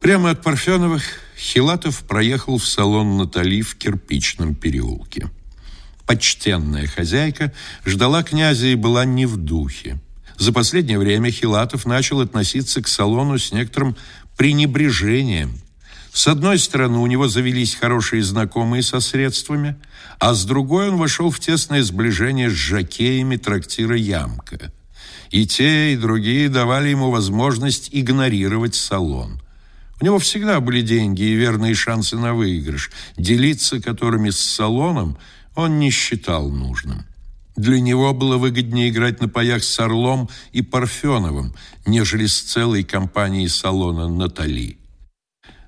Прямо от Парфеновых Хилатов проехал в салон Натали в кирпичном переулке. Почтенная хозяйка ждала князя и была не в духе. За последнее время Хилатов начал относиться к салону с некоторым пренебрежением. С одной стороны, у него завелись хорошие знакомые со средствами, а с другой он вошел в тесное сближение с жакеями трактира «Ямка». И те, и другие давали ему возможность игнорировать салон. У него всегда были деньги и верные шансы на выигрыш, делиться которыми с салоном он не считал нужным. Для него было выгоднее играть на паях с Орлом и Парфеновым, нежели с целой компанией салона «Натали».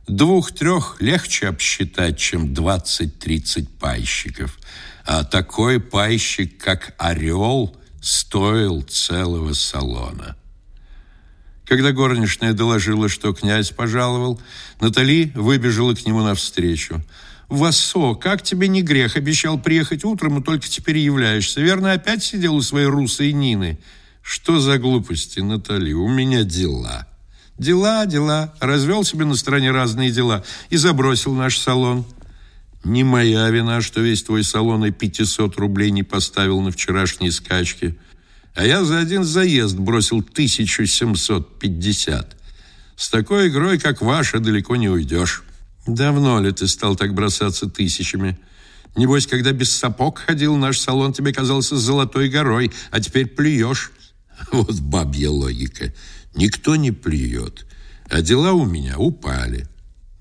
Двух-трех легче обсчитать, чем двадцать-тридцать пайщиков. А такой пайщик, как «Орел», стоил целого салона. Когда горничная доложила, что князь пожаловал, Натали выбежала к нему навстречу. «Вассо, как тебе не грех? Обещал приехать утром, и только теперь являешься. Верно, опять сидел у своей русой Нины?» «Что за глупости, Натали? У меня дела». «Дела, дела. Развел себе на стороне разные дела и забросил наш салон». «Не моя вина, что весь твой салон и 500 рублей не поставил на вчерашние скачки. А я за один заезд бросил 1750. С такой игрой, как ваша, далеко не уйдешь». Давно ли ты стал так бросаться тысячами? Небось, когда без сапог ходил, наш салон тебе казался золотой горой, а теперь плюешь. Вот бабья логика. Никто не плюет, а дела у меня упали.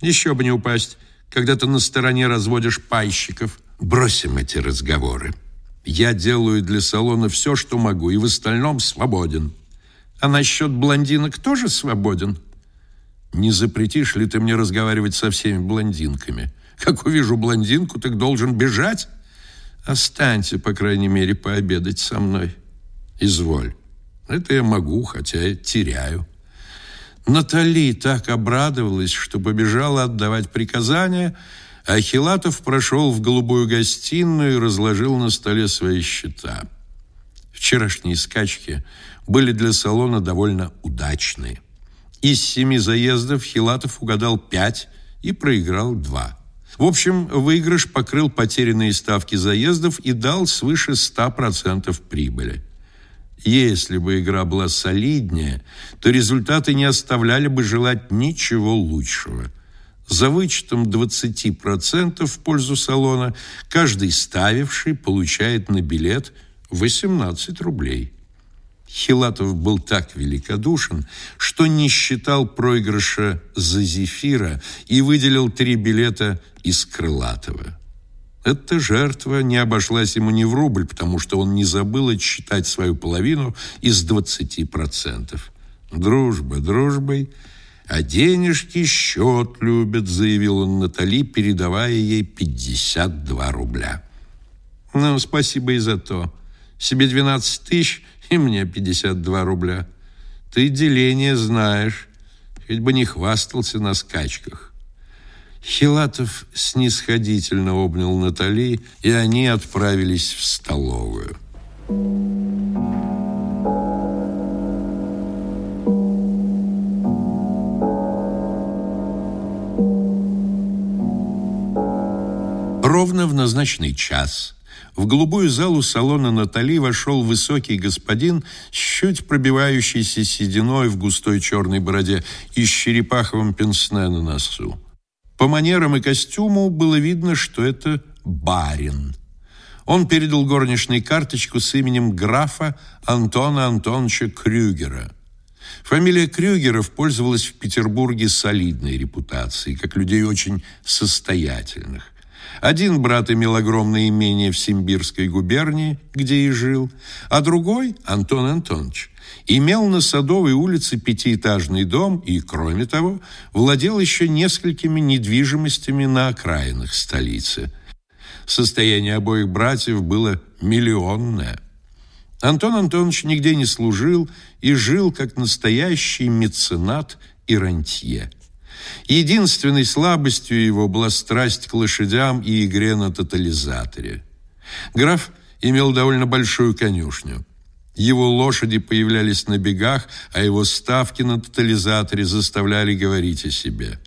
Еще бы не упасть, когда ты на стороне разводишь пайщиков. Бросим эти разговоры. Я делаю для салона все, что могу, и в остальном свободен. А насчет блондинок тоже свободен? Не запретишь ли ты мне разговаривать со всеми блондинками? Как увижу блондинку, так должен бежать? Останься, по крайней мере, пообедать со мной. Изволь. Это я могу, хотя и теряю. Натали так обрадовалась, что побежала отдавать приказания, а Хилатов прошел в голубую гостиную и разложил на столе свои счета. Вчерашние скачки были для салона довольно удачные. Из семи заездов Хилатов угадал пять и проиграл два. В общем, выигрыш покрыл потерянные ставки заездов и дал свыше 100% прибыли. Если бы игра была солиднее, то результаты не оставляли бы желать ничего лучшего. За вычетом 20% в пользу салона каждый ставивший получает на билет 18 рублей. Хилатов был так великодушен, что не считал проигрыша за Зефира и выделил три билета из Крылатова. Эта жертва не обошлась ему ни в рубль, потому что он не забыл отсчитать свою половину из 20%. Дружба дружбой, а денежки счет любят, заявил он Натали, передавая ей 52 рубля. Ну, спасибо и за то. Себе 12 тысяч и мне 52 рубля. Ты деление знаешь, хоть бы не хвастался на скачках. Хилатов снисходительно обнял Натали, и они отправились в столовую. Ровно в назначенный час в голубую залу салона Натали вошел высокий господин с чуть пробивающейся сединой в густой черной бороде и с черепаховым пенсне на носу. По манерам и костюму было видно, что это барин. Он передал горничной карточку с именем графа Антона Антоновича Крюгера. Фамилия Крюгеров пользовалась в Петербурге солидной репутацией, как людей очень состоятельных. Один брат имел огромное имение в Симбирской губернии, где и жил, а другой, Антон Антонович, имел на Садовой улице пятиэтажный дом и, кроме того, владел еще несколькими недвижимостями на окраинах столицы. Состояние обоих братьев было миллионное. Антон Антонович нигде не служил и жил как настоящий меценат и рантье. Единственной слабостью его была страсть к лошадям и игре на тотализаторе. Граф имел довольно большую конюшню. Его лошади появлялись на бегах, а его ставки на тотализаторе заставляли говорить о себе.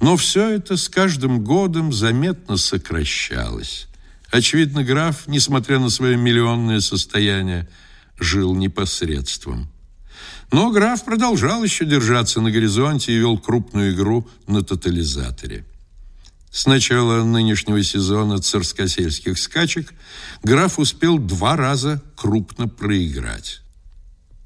Но все это с каждым годом заметно сокращалось. Очевидно, граф, несмотря на свое миллионное состояние, жил непосредством. Но граф продолжал еще держаться на горизонте и вел крупную игру на тотализаторе. С начала нынешнего сезона царскосельских скачек граф успел два раза крупно проиграть.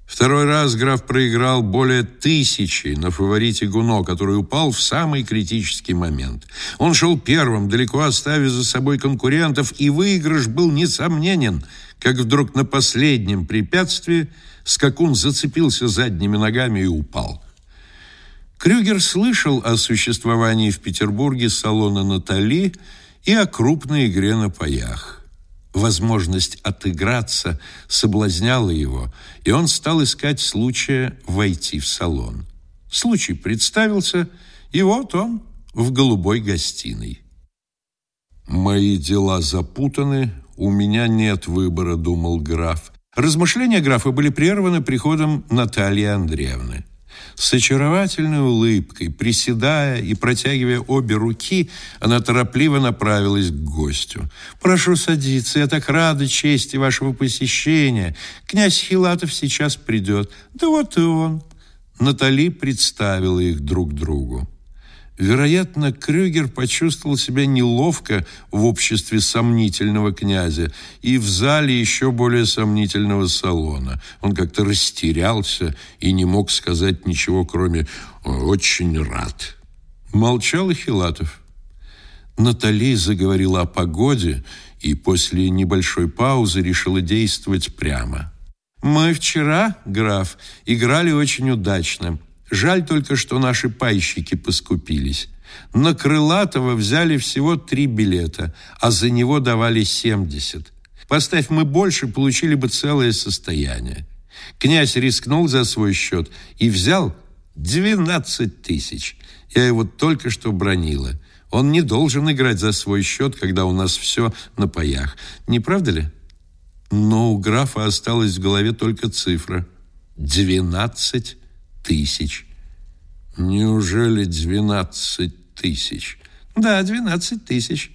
Второй раз граф проиграл более тысячи на фаворите Гуно, который упал в самый критический момент. Он шел первым, далеко оставив за собой конкурентов, и выигрыш был несомненен, как вдруг на последнем препятствии скакун зацепился задними ногами и упал. Крюгер слышал о существовании в Петербурге салона Натали и о крупной игре на паях. Возможность отыграться соблазняла его, и он стал искать случая войти в салон. Случай представился, и вот он в голубой гостиной. «Мои дела запутаны, у меня нет выбора», — думал граф. Размышления графа были прерваны приходом Натальи Андреевны. С очаровательной улыбкой, приседая и протягивая обе руки, она торопливо направилась к гостю. «Прошу садиться, я так рада чести вашего посещения. Князь Хилатов сейчас придет. Да вот и он». Натали представила их друг другу. Вероятно, Крюгер почувствовал себя неловко в обществе сомнительного князя и в зале еще более сомнительного салона. Он как-то растерялся и не мог сказать ничего, кроме «очень рад». Молчал и Хилатов. Натали заговорила о погоде и после небольшой паузы решила действовать прямо. «Мы вчера, граф, играли очень удачно. Жаль только, что наши пайщики поскупились. На Крылатого взяли всего три билета, а за него давали семьдесят. Поставь мы больше, получили бы целое состояние. Князь рискнул за свой счет и взял двенадцать тысяч. Я его только что бронила. Он не должен играть за свой счет, когда у нас все на паях. Не правда ли? Но у графа осталась в голове только цифра. Двенадцать тысяч. Неужели двенадцать тысяч? Да, двенадцать тысяч.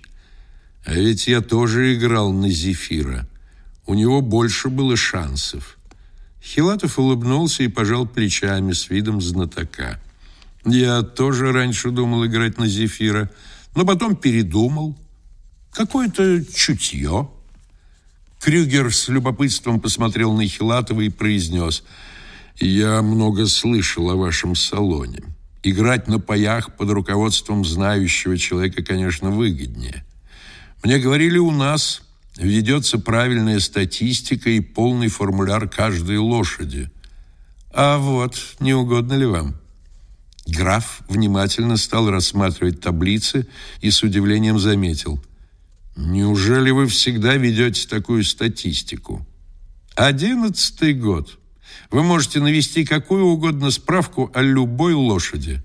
А ведь я тоже играл на Зефира. У него больше было шансов. Хилатов улыбнулся и пожал плечами с видом знатока. Я тоже раньше думал играть на Зефира, но потом передумал. Какое-то чутье. Крюгер с любопытством посмотрел на Хилатова и произнес – я много слышал о вашем салоне. Играть на паях под руководством знающего человека, конечно, выгоднее. Мне говорили, у нас ведется правильная статистика и полный формуляр каждой лошади. А вот, не угодно ли вам? Граф внимательно стал рассматривать таблицы и с удивлением заметил. Неужели вы всегда ведете такую статистику? Одиннадцатый год. Вы можете навести какую угодно справку о любой лошади.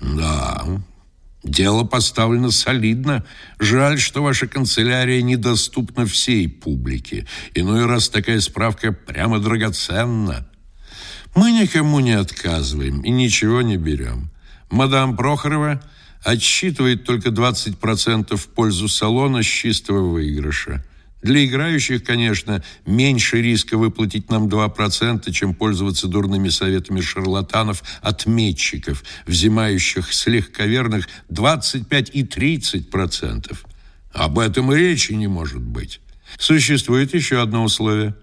Да, дело поставлено солидно. Жаль, что ваша канцелярия недоступна всей публике. Иной раз такая справка прямо драгоценна. Мы никому не отказываем и ничего не берем. Мадам Прохорова отсчитывает только 20% в пользу салона с чистого выигрыша. Для играющих, конечно, меньше риска выплатить нам 2%, чем пользоваться дурными советами шарлатанов-отметчиков, взимающих с легковерных 25 и 30%. Об этом и речи не может быть. Существует еще одно условие.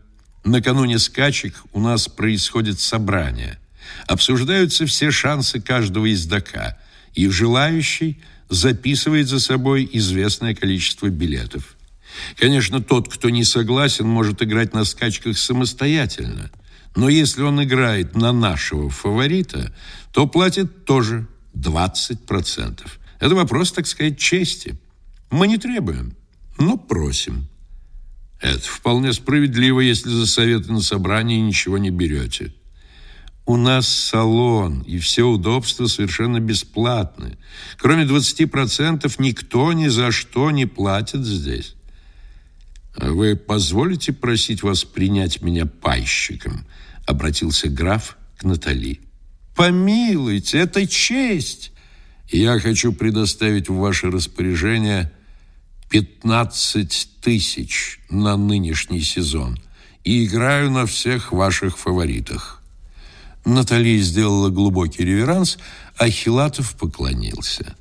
Накануне скачек у нас происходит собрание. Обсуждаются все шансы каждого ездока, и желающий записывает за собой известное количество билетов. Конечно, тот, кто не согласен, может играть на скачках самостоятельно. Но если он играет на нашего фаворита, то платит тоже 20%. Это вопрос, так сказать, чести. Мы не требуем, но просим. Это вполне справедливо, если за советы на собрании ничего не берете. У нас салон, и все удобства совершенно бесплатны. Кроме 20% никто ни за что не платит здесь. «Вы позволите просить вас принять меня пайщиком?» — обратился граф к Натали. «Помилуйте, это честь!» «Я хочу предоставить в ваше распоряжение 15 тысяч на нынешний сезон и играю на всех ваших фаворитах». Натали сделала глубокий реверанс, а Хилатов поклонился.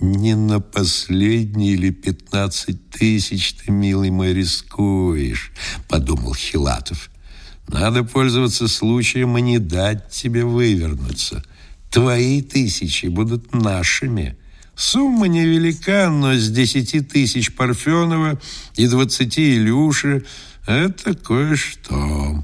«Не на последние или пятнадцать тысяч ты, милый мой, рискуешь», — подумал Хилатов. «Надо пользоваться случаем и не дать тебе вывернуться. Твои тысячи будут нашими». Сумма невелика, но с десяти тысяч Парфенова и двадцати Илюши это кое-что.